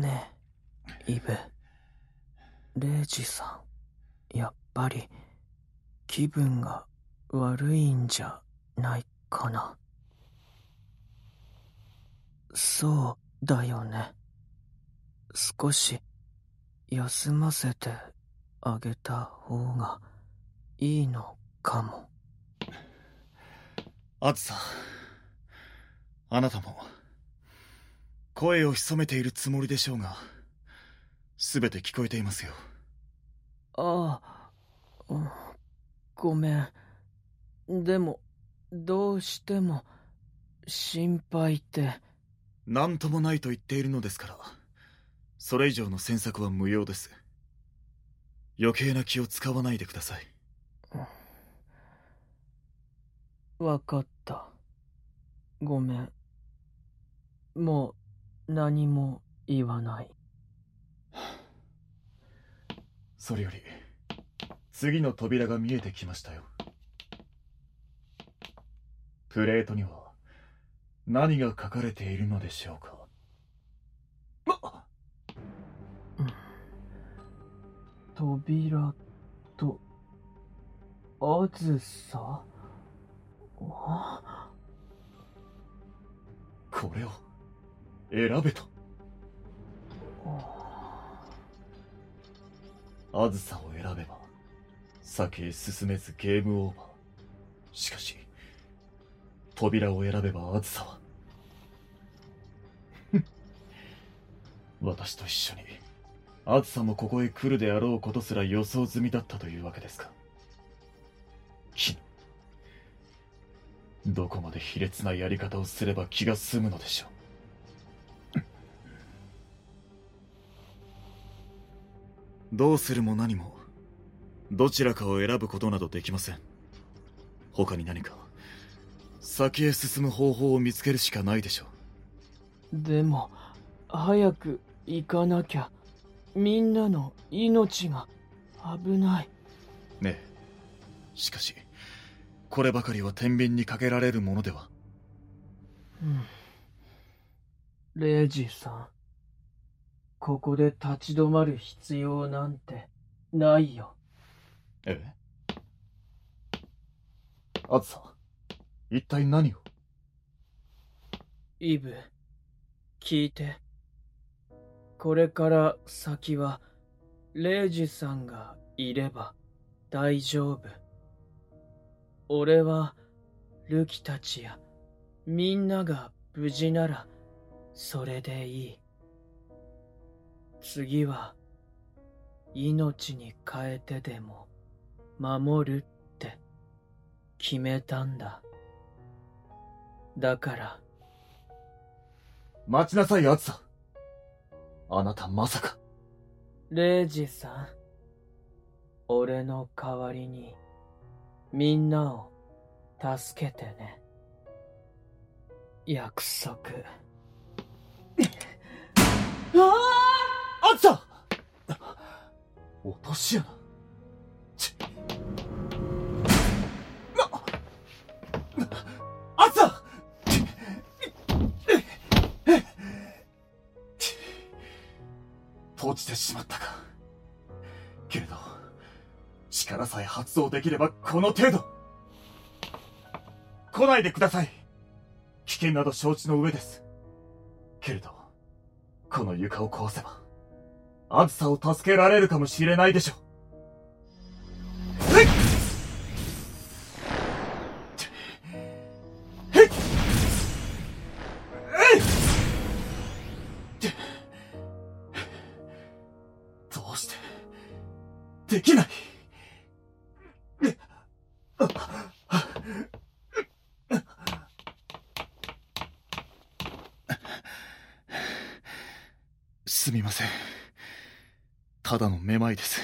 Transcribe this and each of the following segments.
ねえ、イブ。レイジさん、やっぱり、気分が悪いんじゃないかな。そうだよね。少し、休ませてあげた方がいいのかも。あずさん、あなたも、声を潜めているつもりでしょうが、すべて聞こえていますよ。ああ、ごめん。でも、どうしても、心配って。何ともないと言っているのですから、それ以上の詮索は無用です。余計な気を使わないでください。わかった。ごめん。もう何も言わない。それより、次の扉が見えてきましたよ。プレートには何が書かれているのでしょうか？ま、扉と、あずさ？これを選べと。あずさを選べば先へ進めずゲームオーバー。しかし扉を選べばあずさは私と一緒にあずさもここへ来るであろうことすら予想済みだったというわけですか。絹どこまで卑劣なやり方をすれば気が済むのでしょうどうするも何も。どちらかを選ぶことなどできません。他に何か。先へ進む方法を見つけるしかないでしょう。でも早く行かなきゃ。みんなの命が危ない。ねえ。しかしこればかりは天秤にかけられるものでは。うん。レイジさんここで立ち止まる必要なんてないよ。え？えあずさ一体何を？イブ聞いて。これから先はレイジさんがいれば大丈夫。俺は、ルキたちや、みんなが無事なら、それでいい。次は、命に変えてでも、守るって、決めたんだ。だから。待ちなさい、アツさ。あなたまさか。レイジさん。俺の代わりに、みんなを助けてね。約束。ああ。つさ落とし穴。ち。あつさ閉じてしまったか。けれど、力さえ発動できればこの程度。来ないでください。危険など承知の上です。けれどこの床を壊せば。あずさを助けられるかもしれないでしょう。どうして。できない。すみません。ただのめまいです。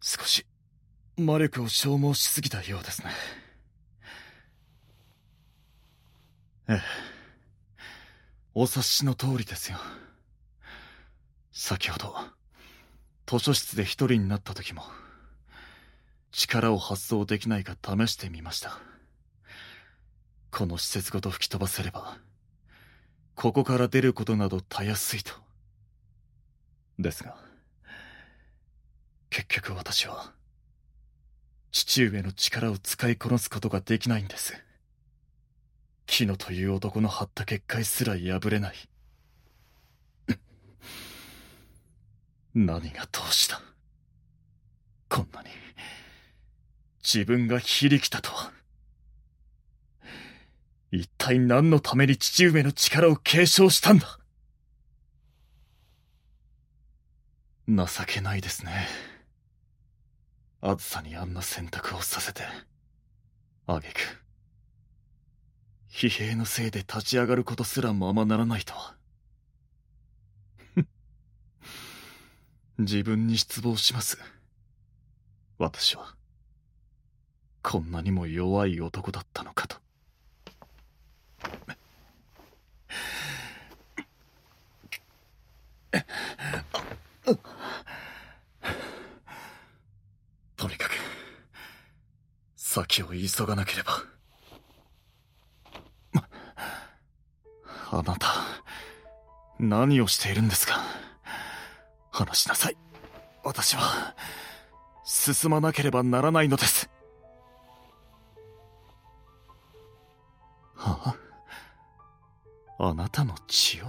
少し、魔力を消耗しすぎたようですね。ええ。お察しの通りですよ。先ほど、図書室で一人になった時も、力を発動できないか試してみました。この施設ごと吹き飛ばせれば、ここから出ることなどたやすいとですが、結局私は、父上の力を使いこなすことができないんです。キノという男の張った結界すら破れない。何がどうした？こんなに、自分が非力だとは。一体何のために父上の力を継承したんだ？情けないですね。あずさにあんな選択をさせて、あげく。疲弊のせいで立ち上がることすらままならないとは。自分に失望します。私は、こんなにも弱い男だったのか。とにかく、先を急がなければ。あなた、何をしているんですか？話しなさい。私は、進まなければならないのです。はあ？あなたの血を？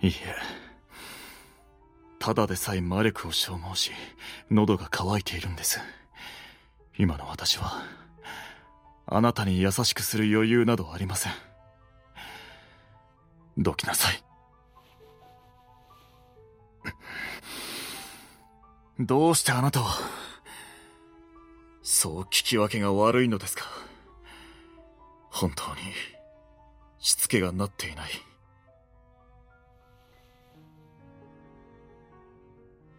いえ。ただでさえ魔力を消耗し、喉が渇いているんです。今の私は、あなたに優しくする余裕などありません。どきなさい。どうしてあなたは、そう聞き分けが悪いのですか本当に、しつけがなっていない。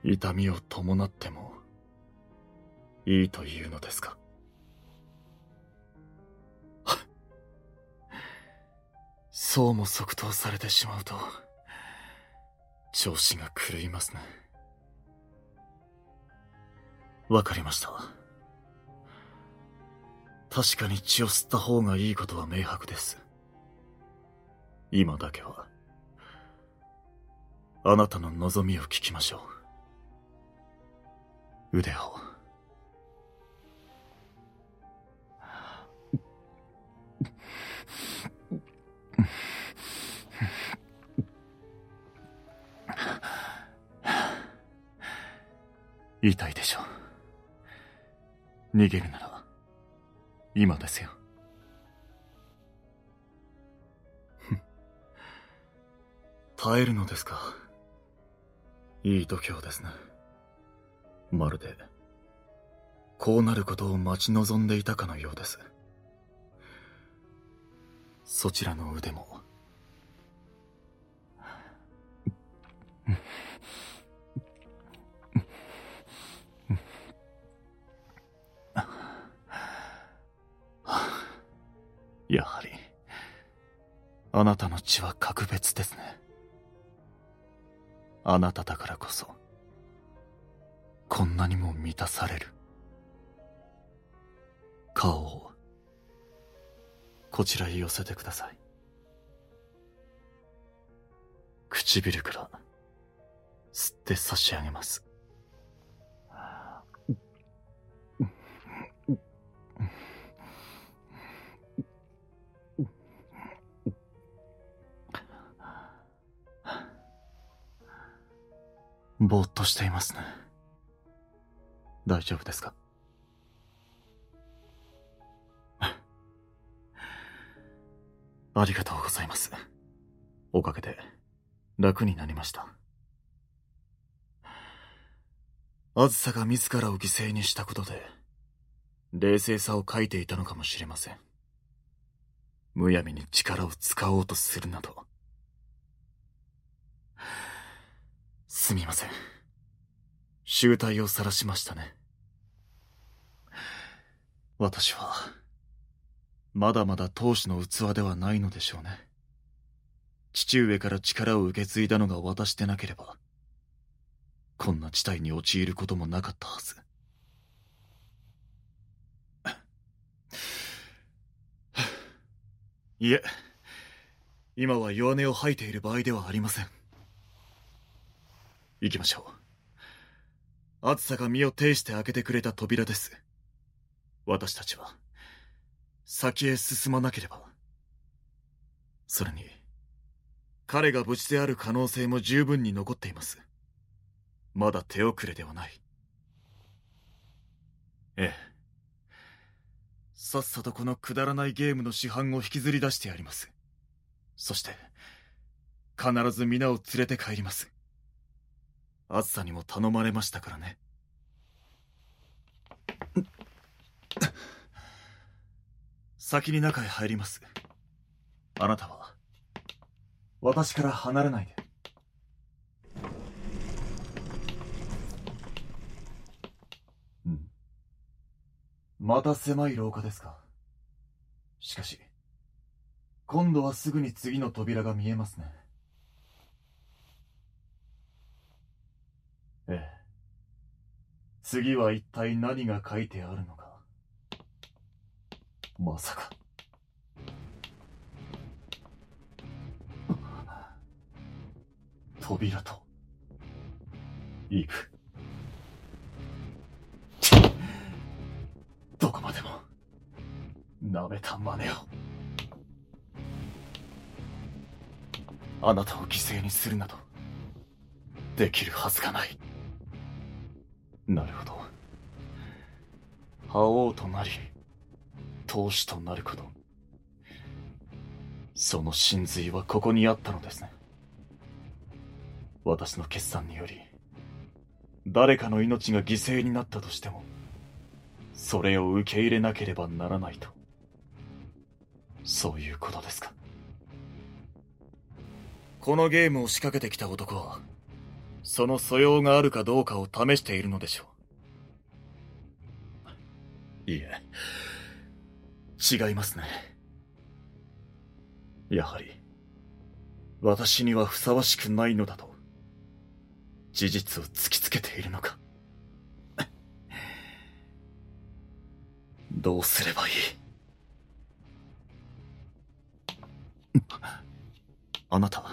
痛みを伴っても、いいというのですか？そうも即答されてしまうと、調子が狂いますね。わかりました。確かに血を吸った方がいいことは明白です。今だけは、あなたの望みを聞きましょう。腕を。痛いでしょう。逃げるなら、今ですよ。耐えるのですか。いい度胸ですね。まるで、こうなることを待ち望んでいたかのようです。そちらの腕も、やはり、あなたの血は格別ですね。あなただからこそ、こんなにも満たされる。顔を、こちらへ寄せてください。唇から、吸って差し上げます。ぼーっとしていますね。大丈夫ですか？ありがとうございます。おかげで楽になりました。あずさが自らを犠牲にしたことで、冷静さを欠いていたのかもしれません。むやみに力を使おうとするなど。すみません。醜態を晒しましたね。私は、まだまだ当主の器ではないのでしょうね。父上から力を受け継いだのが私でなければ、こんな事態に陥ることもなかったはず。いえ、今は弱音を吐いている場合ではありません。行きましょう。暑さが身を挺して開けてくれた扉です。私たちは、先へ進まなければ。それに、彼が無事である可能性も十分に残っています。まだ手遅れではない。ええ。さっさとこのくだらないゲームの市販を引きずり出してやります。そして、必ず皆を連れて帰ります。暑さにも頼まれましたからね。先に中へ入ります。あなたは、私から離れないで。うん。また狭い廊下ですか？しかし、今度はすぐに次の扉が見えますね。ええ。次は一体何が書いてあるのか。まさか。扉と、イブ。どこまでも、舐めた真似を。あなたを犠牲にするなど、できるはずがない。なるほど。覇王となり、当主となること。その真髄はここにあったのですね。私の決算により、誰かの命が犠牲になったとしても、それを受け入れなければならないと。そういうことですか。このゲームを仕掛けてきた男は、その素養があるかどうかを試しているのでしょう。いえ、違いますね。やはり、私にはふさわしくないのだと、事実を突きつけているのか。どうすればいい？あなた、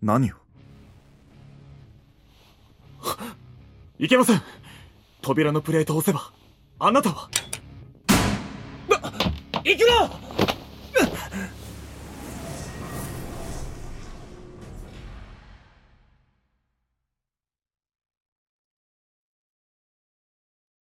何を？いけません。扉のプレートを押せば、あなたは、行くな！